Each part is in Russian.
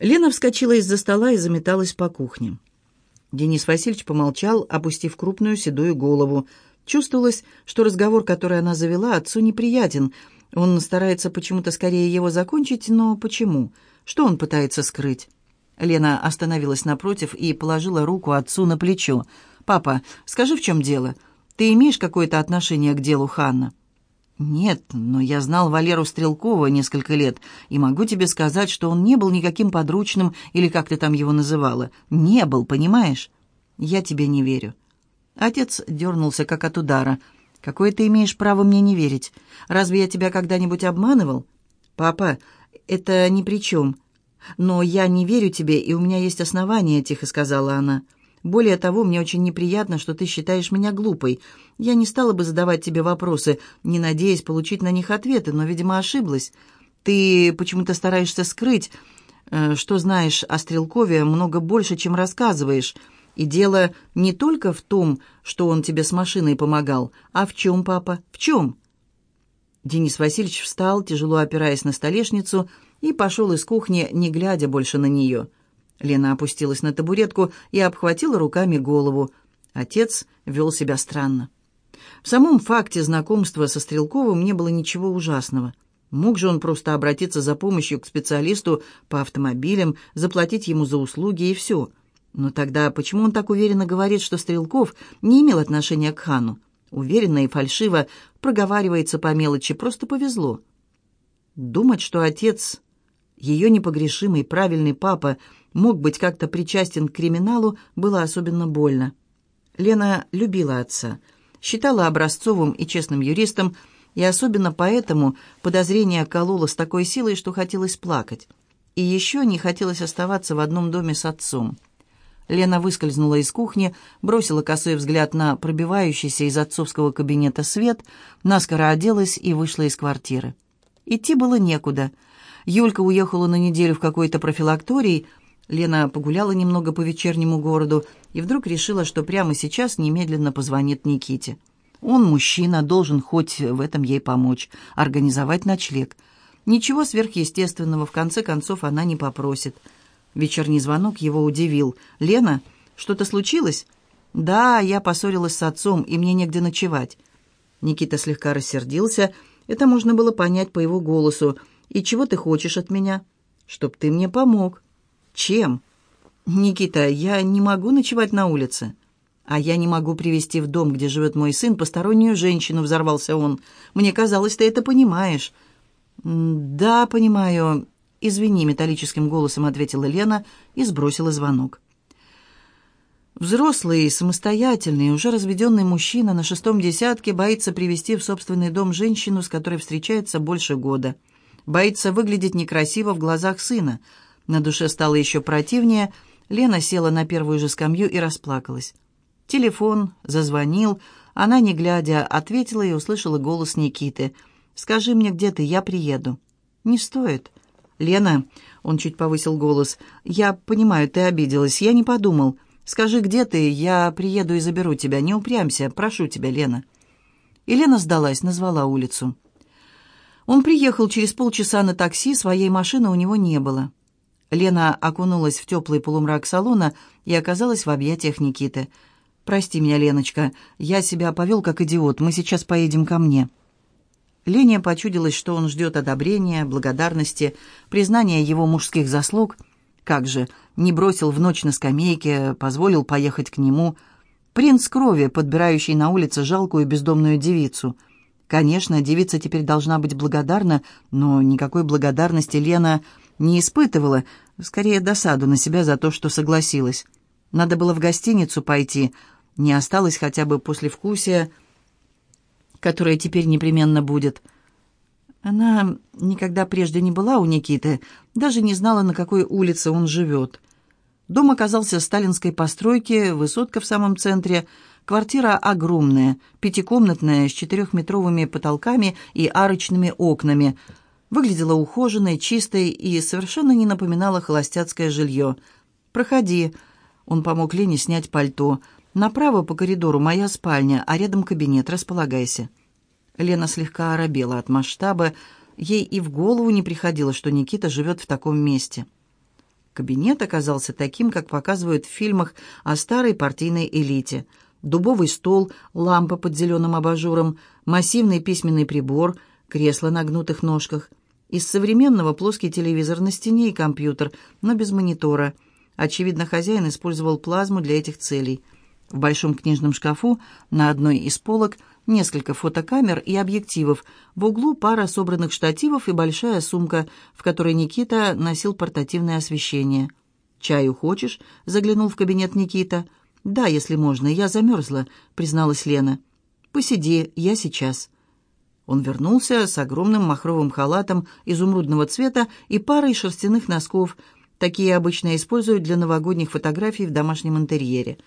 Лена вскочила из-за стола и заметалась по кухне. Денис Васильевич помолчал, опустив крупную седую голову. Чувствовалось, что разговор, который она завела, отцу неприятен. Он старается почему-то скорее его закончить, но почему? Что он пытается скрыть? Лена остановилась напротив и положила руку отцу на плечо. «Папа, скажи, в чем дело? Ты имеешь какое-то отношение к делу Ханна?» «Нет, но я знал Валеру Стрелкова несколько лет и могу тебе сказать, что он не был никаким подручным или как ты там его называла. Не был, понимаешь? Я тебе не верю». Отец дернулся, как от удара. «Какое ты имеешь право мне не верить? Разве я тебя когда-нибудь обманывал?» «Папа, это ни при чем. Но я не верю тебе, и у меня есть основания», — тихо сказала она. «Папа». Более того, мне очень неприятно, что ты считаешь меня глупой. Я не стала бы задавать тебе вопросы, не надеясь получить на них ответы, но, видимо, ошиблась. Ты почему-то стараешься скрыть, э, что знаешь о Стрелкове много больше, чем рассказываешь. И дело не только в том, что он тебе с машиной помогал, а в чем, папа, в чем?» Денис Васильевич встал, тяжело опираясь на столешницу, и пошел из кухни, не глядя больше на нее. «Денис Лена опустилась на табуретку и обхватила руками голову. Отец вел себя странно. В самом факте знакомства со Стрелковым не было ничего ужасного. Мог же он просто обратиться за помощью к специалисту по автомобилям, заплатить ему за услуги и все. Но тогда почему он так уверенно говорит, что Стрелков не имел отношения к хану? Уверенно и фальшиво проговаривается по мелочи, просто повезло. Думать, что отец ее непогрешимый, правильный папа мог быть как-то причастен к криминалу, было особенно больно. Лена любила отца, считала образцовым и честным юристом, и особенно поэтому подозрение кололо с такой силой, что хотелось плакать. И еще не хотелось оставаться в одном доме с отцом. Лена выскользнула из кухни, бросила косой взгляд на пробивающийся из отцовского кабинета свет, наскоро оделась и вышла из квартиры. Идти было некуда — Юлька уехала на неделю в какой-то профилакторий. Лена погуляла немного по вечернему городу и вдруг решила, что прямо сейчас немедленно позвонит Никите. Он мужчина, должен хоть в этом ей помочь, организовать ночлег. Ничего сверхъестественного, в конце концов, она не попросит. Вечерний звонок его удивил. «Лена, что-то случилось?» «Да, я поссорилась с отцом, и мне негде ночевать». Никита слегка рассердился. Это можно было понять по его голосу – и чего ты хочешь от меня? Чтоб ты мне помог. Чем? Никита, я не могу ночевать на улице. А я не могу привести в дом, где живет мой сын, постороннюю женщину, взорвался он. Мне казалось, ты это понимаешь. Да, понимаю. «Извини», — металлическим голосом ответила Лена и сбросила звонок. Взрослый, самостоятельный, уже разведенный мужчина на шестом десятке боится привести в собственный дом женщину, с которой встречается больше года — боится выглядеть некрасиво в глазах сына. На душе стало еще противнее. Лена села на первую же скамью и расплакалась. Телефон зазвонил. Она, не глядя, ответила и услышала голос Никиты. «Скажи мне, где ты, я приеду». «Не стоит». «Лена», — он чуть повысил голос, — «я понимаю, ты обиделась, я не подумал. Скажи, где ты, я приеду и заберу тебя. Не упрямься, прошу тебя, Лена». И Лена сдалась, назвала улицу. Он приехал через полчаса на такси, своей машины у него не было. Лена окунулась в теплый полумрак салона и оказалась в объятиях Никиты. «Прости меня, Леночка, я себя повел как идиот, мы сейчас поедем ко мне». Лене почудилось, что он ждет одобрения, благодарности, признания его мужских заслуг. Как же, не бросил в ночь на скамейке, позволил поехать к нему. Принц крови, подбирающий на улице жалкую бездомную девицу – Конечно, девица теперь должна быть благодарна, но никакой благодарности Лена не испытывала, скорее досаду на себя за то, что согласилась. Надо было в гостиницу пойти, не осталось хотя бы послевкусия, которое теперь непременно будет. Она никогда прежде не была у Никиты, даже не знала, на какой улице он живет. Дом оказался сталинской постройки, высотка в самом центре — Квартира огромная, пятикомнатная, с четырехметровыми потолками и арочными окнами. Выглядела ухоженной, чистой и совершенно не напоминала холостяцкое жилье. «Проходи». Он помог Лене снять пальто. «Направо по коридору моя спальня, а рядом кабинет. Располагайся». Лена слегка оробела от масштаба. Ей и в голову не приходило, что Никита живет в таком месте. Кабинет оказался таким, как показывают в фильмах о старой партийной элите – дубовый стол, лампа под зеленым абажуром, массивный письменный прибор, кресло на гнутых ножках. Из современного плоский телевизор на стене и компьютер, но без монитора. Очевидно, хозяин использовал плазму для этих целей. В большом книжном шкафу на одной из полок несколько фотокамер и объективов, в углу пара собранных штативов и большая сумка, в которой Никита носил портативное освещение. «Чаю хочешь?» — заглянул в кабинет Никита — «Да, если можно, я замерзла», — призналась Лена. «Посиди, я сейчас». Он вернулся с огромным махровым халатом изумрудного цвета и парой шерстяных носков. Такие обычно используют для новогодних фотографий в домашнем интерьере.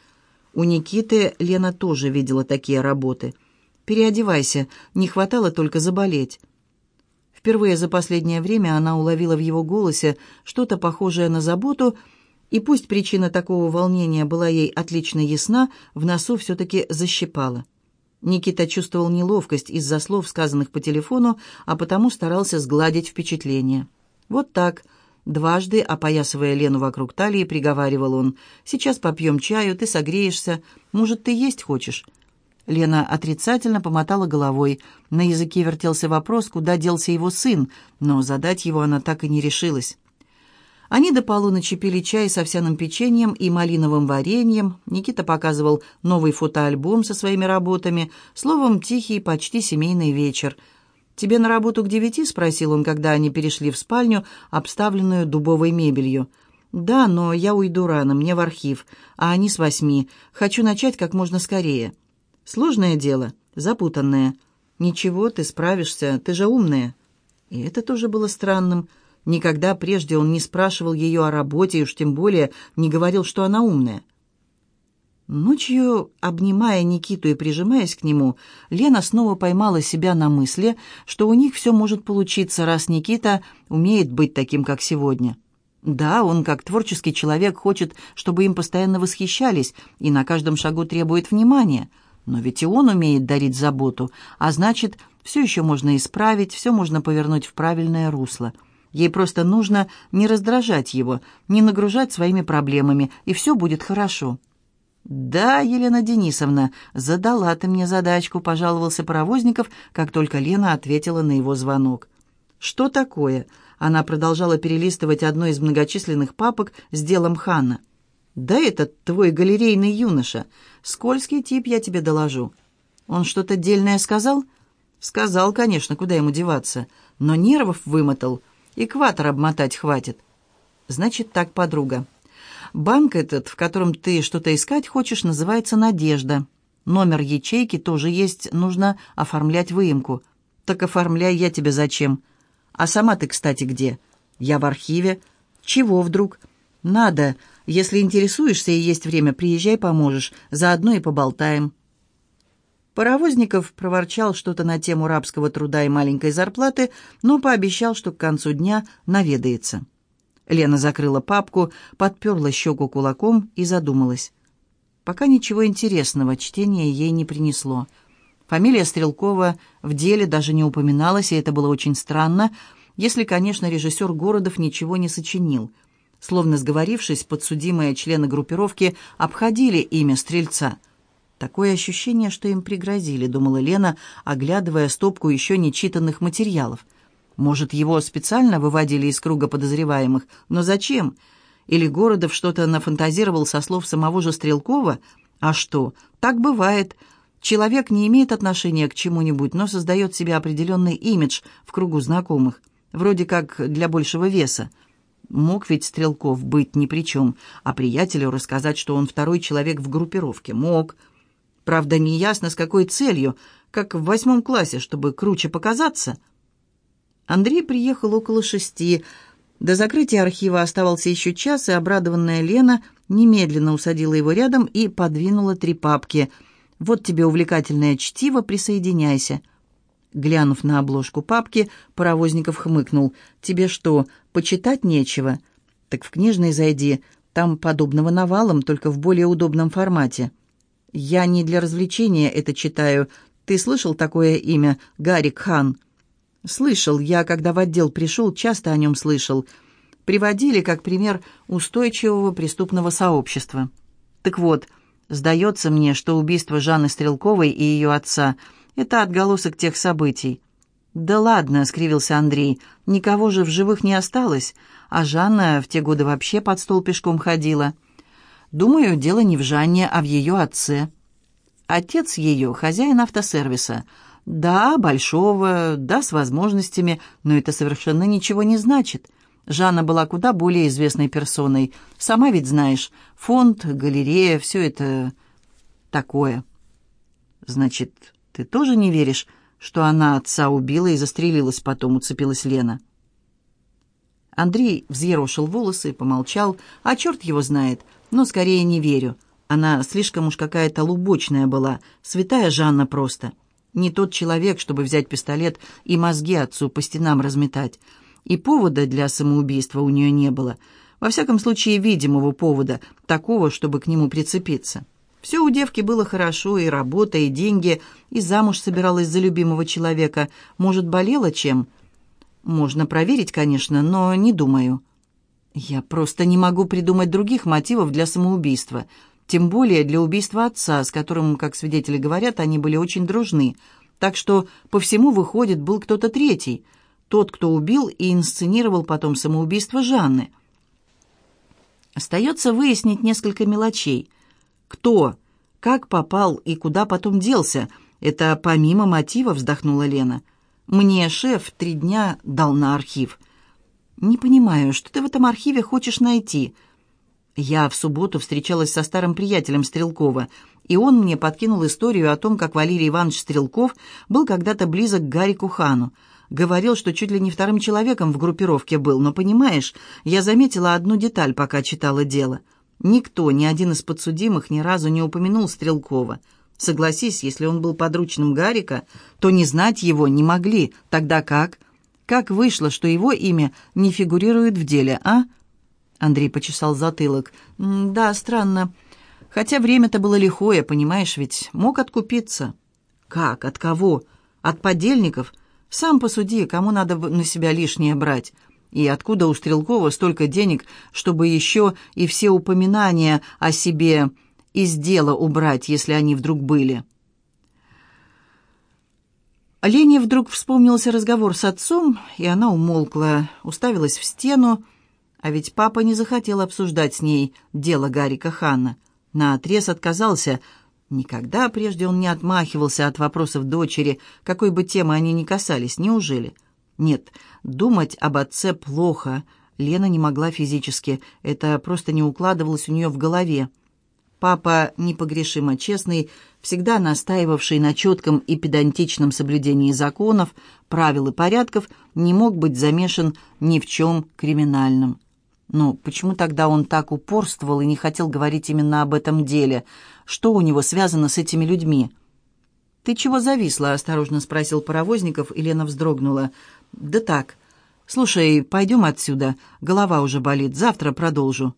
У Никиты Лена тоже видела такие работы. «Переодевайся, не хватало только заболеть». Впервые за последнее время она уловила в его голосе что-то похожее на заботу — и пусть причина такого волнения была ей отлично ясна, в носу все-таки защипала. Никита чувствовал неловкость из-за слов, сказанных по телефону, а потому старался сгладить впечатление. «Вот так», — дважды, опоясывая Лену вокруг талии, приговаривал он, «сейчас попьем чаю, ты согреешься, может, ты есть хочешь?» Лена отрицательно помотала головой. На языке вертелся вопрос, куда делся его сын, но задать его она так и не решилась. Они до полуночи пили чай с овсяным печеньем и малиновым вареньем. Никита показывал новый фотоальбом со своими работами. Словом, тихий, почти семейный вечер. «Тебе на работу к девяти?» — спросил он, когда они перешли в спальню, обставленную дубовой мебелью. «Да, но я уйду рано, мне в архив, а они с восьми. Хочу начать как можно скорее». «Сложное дело, запутанное». «Ничего, ты справишься, ты же умная». И это тоже было странным — Никогда прежде он не спрашивал ее о работе уж тем более не говорил, что она умная. Ночью, обнимая Никиту и прижимаясь к нему, Лена снова поймала себя на мысли, что у них все может получиться, раз Никита умеет быть таким, как сегодня. Да, он, как творческий человек, хочет, чтобы им постоянно восхищались и на каждом шагу требует внимания. Но ведь и он умеет дарить заботу, а значит, все еще можно исправить, все можно повернуть в правильное русло – Ей просто нужно не раздражать его, не нагружать своими проблемами, и все будет хорошо». «Да, Елена Денисовна, задала ты мне задачку», — пожаловался Паровозников, как только Лена ответила на его звонок. «Что такое?» — она продолжала перелистывать одну из многочисленных папок с делом Хана. «Да этот твой галерейный юноша. Скользкий тип, я тебе доложу». «Он что-то дельное сказал?» «Сказал, конечно, куда ему деваться, но нервов вымотал» экватор обмотать хватит. Значит так, подруга. Банк этот, в котором ты что-то искать хочешь, называется «Надежда». Номер ячейки тоже есть, нужно оформлять выемку. Так оформляй я тебе зачем. А сама ты, кстати, где? Я в архиве. Чего вдруг? Надо. Если интересуешься и есть время, приезжай, поможешь. Заодно и поболтаем. Паровозников проворчал что-то на тему рабского труда и маленькой зарплаты, но пообещал, что к концу дня наведается. Лена закрыла папку, подперла щеку кулаком и задумалась. Пока ничего интересного чтение ей не принесло. Фамилия Стрелкова в деле даже не упоминалась, и это было очень странно, если, конечно, режиссер Городов ничего не сочинил. Словно сговорившись, подсудимые члены группировки обходили имя Стрельца – Такое ощущение, что им пригрозили, думала Лена, оглядывая стопку еще нечитанных материалов. Может, его специально выводили из круга подозреваемых, но зачем? Или Городов что-то нафантазировал со слов самого же Стрелкова? А что, так бывает. Человек не имеет отношения к чему-нибудь, но создает себе определенный имидж в кругу знакомых, вроде как для большего веса. Мог ведь Стрелков быть ни при чем, а приятелю рассказать, что он второй человек в группировке. Мог. Правда, неясно, с какой целью, как в восьмом классе, чтобы круче показаться. Андрей приехал около шести. До закрытия архива оставался еще час, и обрадованная Лена немедленно усадила его рядом и подвинула три папки. «Вот тебе увлекательное чтиво, присоединяйся». Глянув на обложку папки, Паровозников хмыкнул. «Тебе что, почитать нечего?» «Так в книжный зайди, там подобного навалом, только в более удобном формате». Я не для развлечения это читаю. Ты слышал такое имя? Гарик Хан. Слышал. Я, когда в отдел пришел, часто о нем слышал. Приводили как пример устойчивого преступного сообщества. Так вот, сдается мне, что убийство Жанны Стрелковой и ее отца – это отголосок тех событий. «Да ладно», — скривился Андрей, — «никого же в живых не осталось, а Жанна в те годы вообще под стол пешком ходила». Думаю, дело не в Жанне, а в ее отце. Отец ее – хозяин автосервиса. Да, большого, да, с возможностями, но это совершенно ничего не значит. Жанна была куда более известной персоной. Сама ведь знаешь, фонд, галерея, все это такое. Значит, ты тоже не веришь, что она отца убила и застрелилась потом, уцепилась Лена? Андрей взъерошил волосы помолчал. А черт его знает – но скорее не верю. Она слишком уж какая-то лубочная была, святая Жанна просто. Не тот человек, чтобы взять пистолет и мозги отцу по стенам разметать. И повода для самоубийства у нее не было. Во всяком случае, видимого повода, такого, чтобы к нему прицепиться. Все у девки было хорошо, и работа, и деньги, и замуж собиралась за любимого человека. Может, болела чем? Можно проверить, конечно, но не думаю. Я просто не могу придумать других мотивов для самоубийства, тем более для убийства отца, с которым, как свидетели говорят, они были очень дружны. Так что по всему выходит был кто-то третий, тот, кто убил и инсценировал потом самоубийство Жанны. Остается выяснить несколько мелочей. Кто, как попал и куда потом делся, это помимо мотива вздохнула Лена. Мне шеф три дня дал на архив – «Не понимаю, что ты в этом архиве хочешь найти?» Я в субботу встречалась со старым приятелем Стрелкова, и он мне подкинул историю о том, как Валерий Иванович Стрелков был когда-то близок к Гарику Хану. Говорил, что чуть ли не вторым человеком в группировке был, но, понимаешь, я заметила одну деталь, пока читала дело. Никто, ни один из подсудимых ни разу не упомянул Стрелкова. Согласись, если он был подручным Гарика, то не знать его не могли, тогда как... Как вышло, что его имя не фигурирует в деле, а?» Андрей почесал затылок. «Да, странно. Хотя время-то было лихое, понимаешь ведь. Мог откупиться». «Как? От кого? От подельников? Сам посуди, кому надо на себя лишнее брать». И откуда у Стрелкова столько денег, чтобы еще и все упоминания о себе из дела убрать, если они вдруг были?» Лене вдруг вспомнился разговор с отцом, и она умолкла, уставилась в стену, а ведь папа не захотел обсуждать с ней дело Гарика Ханна. Наотрез отказался. Никогда прежде он не отмахивался от вопросов дочери, какой бы темы они ни касались, неужели? Нет, думать об отце плохо. Лена не могла физически, это просто не укладывалось у нее в голове. Папа, непогрешимо честный, всегда настаивавший на четком и педантичном соблюдении законов, правил и порядков, не мог быть замешан ни в чем криминальном. Но почему тогда он так упорствовал и не хотел говорить именно об этом деле? Что у него связано с этими людьми? «Ты чего зависла?» – осторожно спросил Паровозников, и Лена вздрогнула. «Да так. Слушай, пойдем отсюда. Голова уже болит. Завтра продолжу».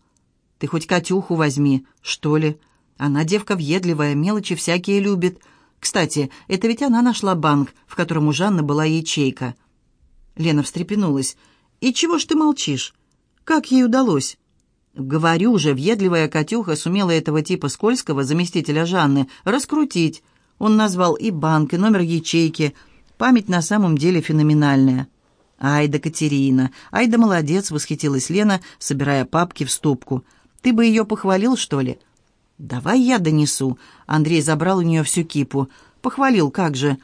Ты хоть Катюху возьми, что ли? Она девка въедливая, мелочи всякие любит. Кстати, это ведь она нашла банк, в котором у Жанны была ячейка». Лена встрепенулась. «И чего ж ты молчишь? Как ей удалось?» «Говорю же, въедливая Катюха сумела этого типа скользкого, заместителя Жанны, раскрутить. Он назвал и банк, и номер ячейки. Память на самом деле феноменальная». «Ай да Катерина! Ай да молодец!» — восхитилась Лена, собирая папки в стопку. Ты бы ее похвалил, что ли?» «Давай я донесу». Андрей забрал у нее всю кипу. «Похвалил, как же».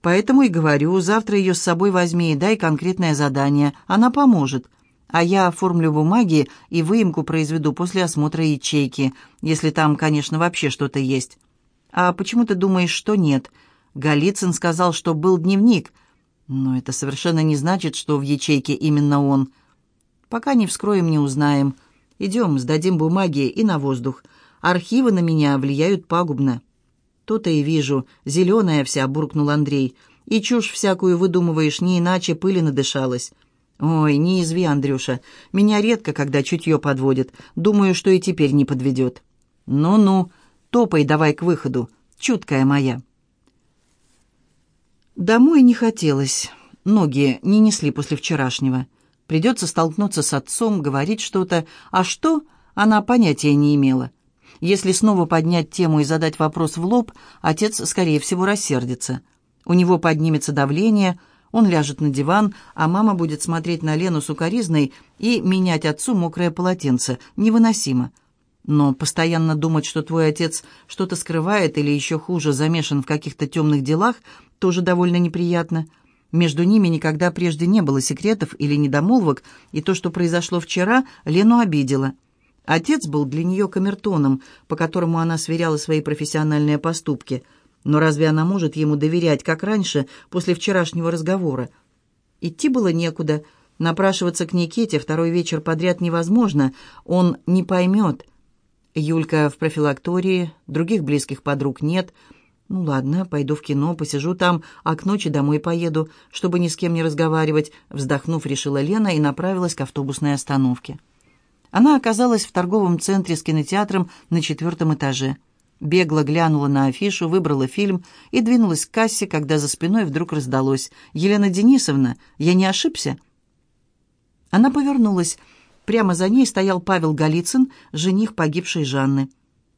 «Поэтому и говорю, завтра ее с собой возьми и дай конкретное задание. Она поможет. А я оформлю бумаги и выемку произведу после осмотра ячейки, если там, конечно, вообще что-то есть». «А почему ты думаешь, что нет?» Голицын сказал, что был дневник. Но это совершенно не значит, что в ячейке именно он. «Пока не вскроем, не узнаем». Идем, сдадим бумаги и на воздух. Архивы на меня влияют пагубно». «То-то и вижу. Зеленая вся», — буркнул Андрей. «И чушь всякую выдумываешь, не иначе пыли надышалась». «Ой, не изви, Андрюша. Меня редко, когда чутье подводит. Думаю, что и теперь не подведет». «Ну-ну, топай давай к выходу, чуткая моя». Домой не хотелось. Ноги не несли после вчерашнего. Придется столкнуться с отцом, говорить что-то, а что она понятия не имела. Если снова поднять тему и задать вопрос в лоб, отец, скорее всего, рассердится. У него поднимется давление, он ляжет на диван, а мама будет смотреть на Лену сукоризной и менять отцу мокрое полотенце. Невыносимо. Но постоянно думать, что твой отец что-то скрывает или еще хуже, замешан в каких-то темных делах, тоже довольно неприятно. Между ними никогда прежде не было секретов или недомолвок, и то, что произошло вчера, Лену обидело. Отец был для нее камертоном, по которому она сверяла свои профессиональные поступки. Но разве она может ему доверять, как раньше, после вчерашнего разговора? Идти было некуда. Напрашиваться к Никете второй вечер подряд невозможно. Он не поймет. Юлька в профилактории, других близких подруг нет – «Ну ладно, пойду в кино, посижу там, а к ночи домой поеду, чтобы ни с кем не разговаривать», вздохнув, решила Лена и направилась к автобусной остановке. Она оказалась в торговом центре с кинотеатром на четвертом этаже. Бегло глянула на афишу, выбрала фильм и двинулась к кассе, когда за спиной вдруг раздалось. «Елена Денисовна, я не ошибся?» Она повернулась. Прямо за ней стоял Павел Голицын, жених погибшей Жанны.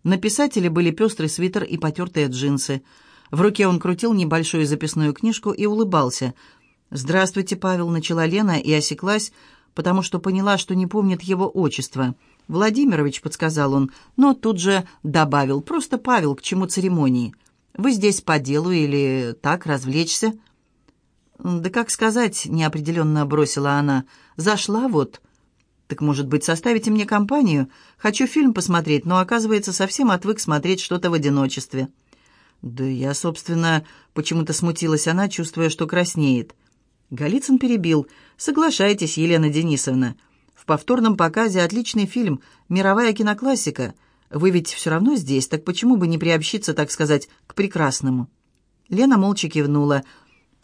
На писателе были пестрый свитер и потертые джинсы. В руке он крутил небольшую записную книжку и улыбался. «Здравствуйте, Павел», — начала Лена и осеклась, потому что поняла, что не помнит его отчество. «Владимирович», — подсказал он, но тут же добавил, «просто Павел, к чему церемонии? Вы здесь по делу или так развлечься?» «Да как сказать», — неопределенно бросила она, «зашла вот». Так, может быть, составите мне компанию? Хочу фильм посмотреть, но, оказывается, совсем отвык смотреть что-то в одиночестве». «Да я, собственно...» — почему-то смутилась она, чувствуя, что краснеет. Голицын перебил. «Соглашайтесь, Елена Денисовна. В повторном показе отличный фильм, мировая киноклассика. Вы ведь все равно здесь, так почему бы не приобщиться, так сказать, к прекрасному?» Лена молча кивнула.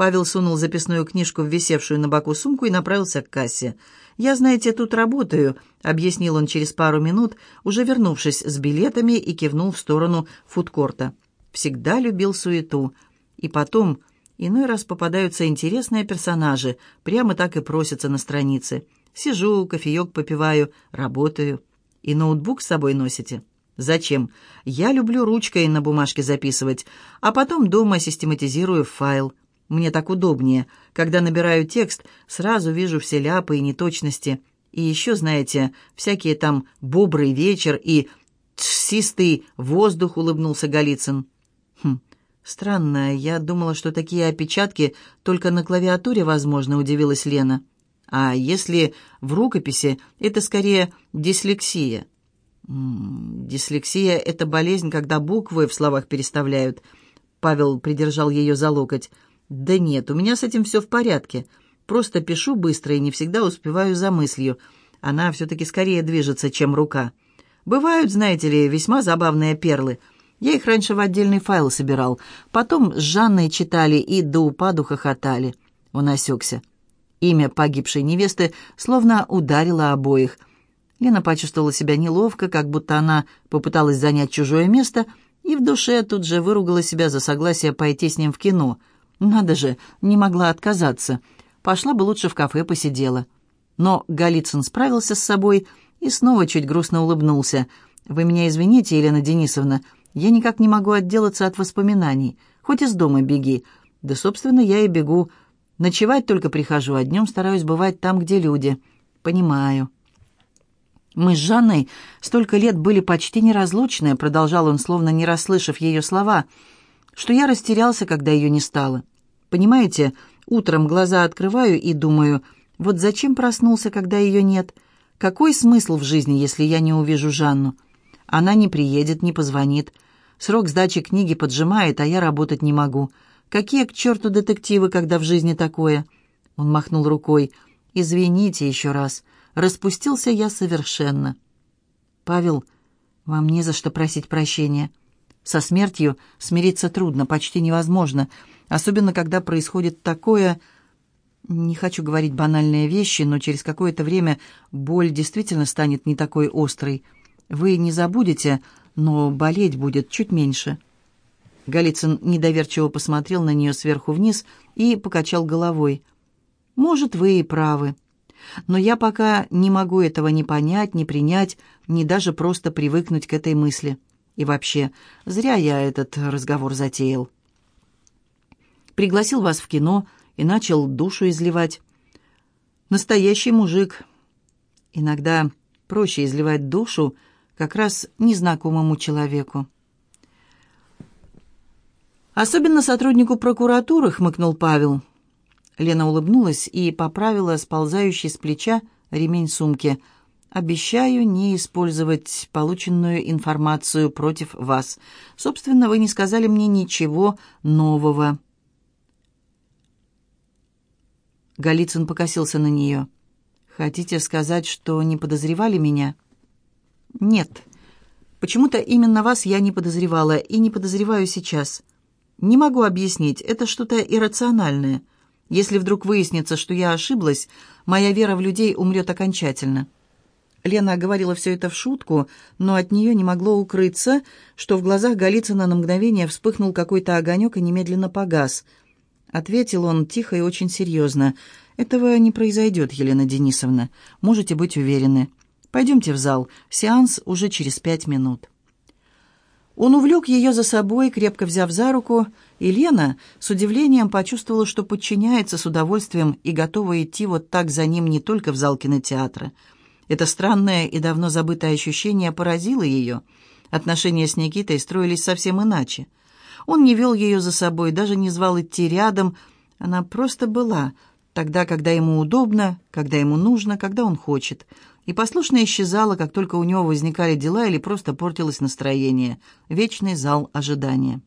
Павел сунул записную книжку в висевшую на боку сумку и направился к кассе. «Я, знаете, тут работаю», — объяснил он через пару минут, уже вернувшись с билетами и кивнул в сторону фудкорта. «Всегда любил суету. И потом, иной раз попадаются интересные персонажи, прямо так и просятся на странице. Сижу, кофеек попиваю, работаю. И ноутбук с собой носите?» «Зачем? Я люблю ручкой на бумажке записывать, а потом дома систематизирую файл». Мне так удобнее. Когда набираю текст, сразу вижу все ляпы и неточности. И еще, знаете, всякие там «бобрый вечер» и «тсистый воздух», — улыбнулся Голицын. Хм, странно, я думала, что такие опечатки только на клавиатуре, возможно, удивилась Лена. А если в рукописи, это скорее дислексия. Дислексия — это болезнь, когда буквы в словах переставляют. Павел придержал ее за локоть. «Да нет, у меня с этим все в порядке. Просто пишу быстро и не всегда успеваю за мыслью. Она все-таки скорее движется, чем рука. Бывают, знаете ли, весьма забавные перлы. Я их раньше в отдельный файл собирал. Потом с Жанной читали и до упаду хохотали». Он осекся. Имя погибшей невесты словно ударило обоих. Лена почувствовала себя неловко, как будто она попыталась занять чужое место, и в душе тут же выругала себя за согласие пойти с ним в кино – надо же, не могла отказаться. Пошла бы лучше в кафе посидела. Но Голицын справился с собой и снова чуть грустно улыбнулся. «Вы меня извините, Елена Денисовна, я никак не могу отделаться от воспоминаний. Хоть из дома беги. Да, собственно, я и бегу. Ночевать только прихожу, а днем стараюсь бывать там, где люди. Понимаю». «Мы с Жанной столько лет были почти неразлучны», — продолжал он, словно не расслышав ее слова, — «что я растерялся, когда ее не стало. Понимаете, утром глаза открываю и думаю, вот зачем проснулся, когда ее нет? Какой смысл в жизни, если я не увижу Жанну? Она не приедет, не позвонит. Срок сдачи книги поджимает, а я работать не могу. Какие к черту детективы, когда в жизни такое?» Он махнул рукой. «Извините еще раз. Распустился я совершенно». «Павел, вам не за что просить прощения. Со смертью смириться трудно, почти невозможно. Особенно, когда происходит такое... Не хочу говорить банальные вещи, но через какое-то время боль действительно станет не такой острой. Вы не забудете, но болеть будет чуть меньше. Голицын недоверчиво посмотрел на нее сверху вниз и покачал головой. «Может, вы и правы. Но я пока не могу этого ни понять, ни принять, ни даже просто привыкнуть к этой мысли. И вообще, зря я этот разговор затеял» пригласил вас в кино и начал душу изливать. Настоящий мужик. Иногда проще изливать душу как раз незнакомому человеку. «Особенно сотруднику прокуратуры», — хмыкнул Павел. Лена улыбнулась и поправила сползающий с плеча ремень сумки. «Обещаю не использовать полученную информацию против вас. Собственно, вы не сказали мне ничего нового». Голицын покосился на нее. «Хотите сказать, что не подозревали меня?» «Нет. Почему-то именно вас я не подозревала и не подозреваю сейчас. Не могу объяснить, это что-то иррациональное. Если вдруг выяснится, что я ошиблась, моя вера в людей умрет окончательно». Лена говорила все это в шутку, но от нее не могло укрыться, что в глазах Голицына на мгновение вспыхнул какой-то огонек и немедленно погас – Ответил он тихо и очень серьезно. «Этого не произойдет, Елена Денисовна. Можете быть уверены. Пойдемте в зал. Сеанс уже через пять минут». Он увлек ее за собой, крепко взяв за руку, и Лена с удивлением почувствовала, что подчиняется с удовольствием и готова идти вот так за ним не только в зал кинотеатра. Это странное и давно забытое ощущение поразило ее. Отношения с Никитой строились совсем иначе – он не вел ее за собой, даже не звал идти рядом. Она просто была, тогда, когда ему удобно, когда ему нужно, когда он хочет. И послушно исчезала, как только у него возникали дела или просто портилось настроение. Вечный зал ожидания.